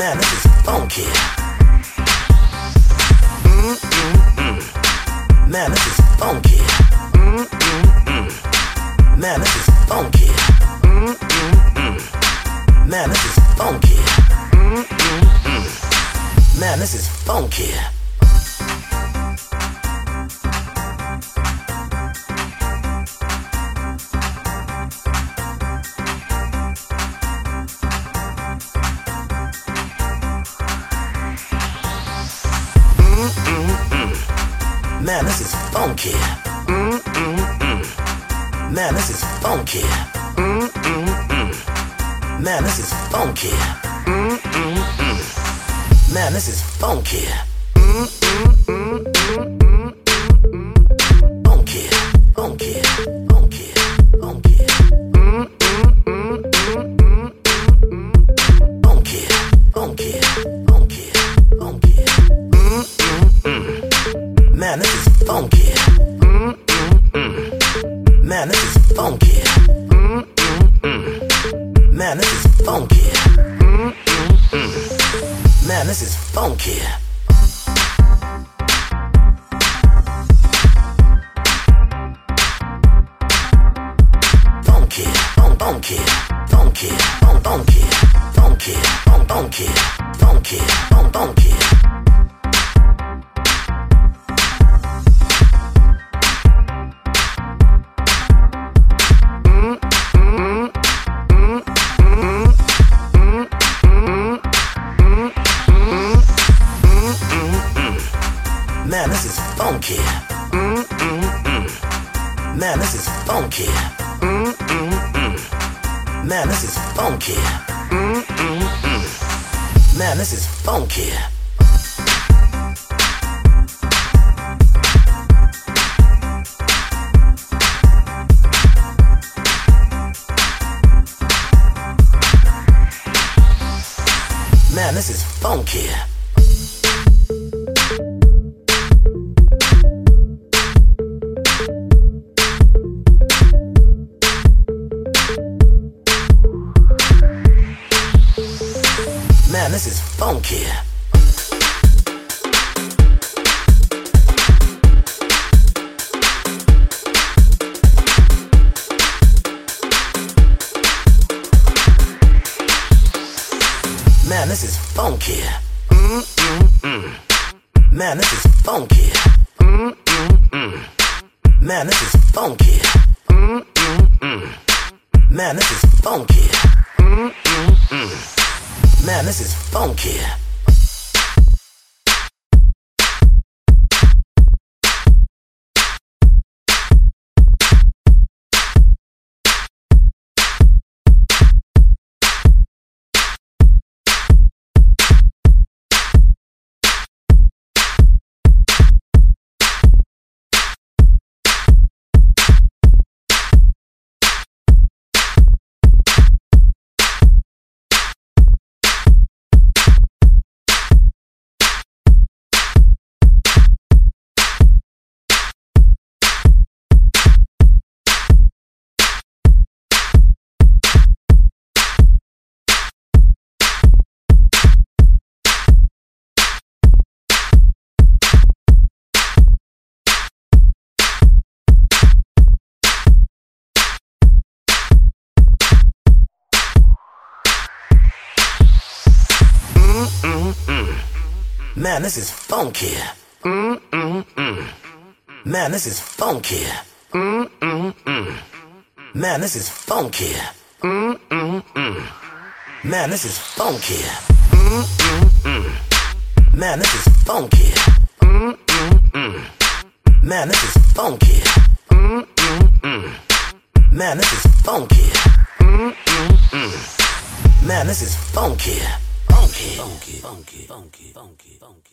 matter is funky. Mm-mm-mm. Matter is funky. Mm-mm-mm. Matter is funky. Mm-mm-mm. Matter is funky. Mm-mm-mm. Is funky. Man, this is funky. Man, this is funky. Man, this is funky. Man, this is funky. Funky, funky, funky, Man, this is funky. Mm, mm, mm. Man, this is funky. Mm, mm, mm. Man, this is funky. Funky, fun- funky, funky, fun- funky, funky, fun- funky, funky, fun- funky. Man, this is funky. Mm, mm, mm. Man, this is funky. Mm, mm, mm. Man, this is funky. Mm, mm, mm. Man, this is funky. Man, this is funky. Man, this is funky. Man, this is funky. Mm, mm, mm. Man, this is funky. Mm, mm, mm. Man, this is funky. Mm, mm, mm. Man, this is funky. Mm, mm, mm. Man, this is funky. Man, this is funky. Mm, mm, mm. Man, this is funky. Mm, mm, mm. Man, this is funky. Mm, mm, mm. Man, this is funky. Mm, mm, mm. Man, this is funky. Mm, mm, mm. Man, this is funky. Mm, mm, mm. Man, this is funky. Mm, mm, mm. Man, this is funky. Funky, funky, funky, funky, funky, funky.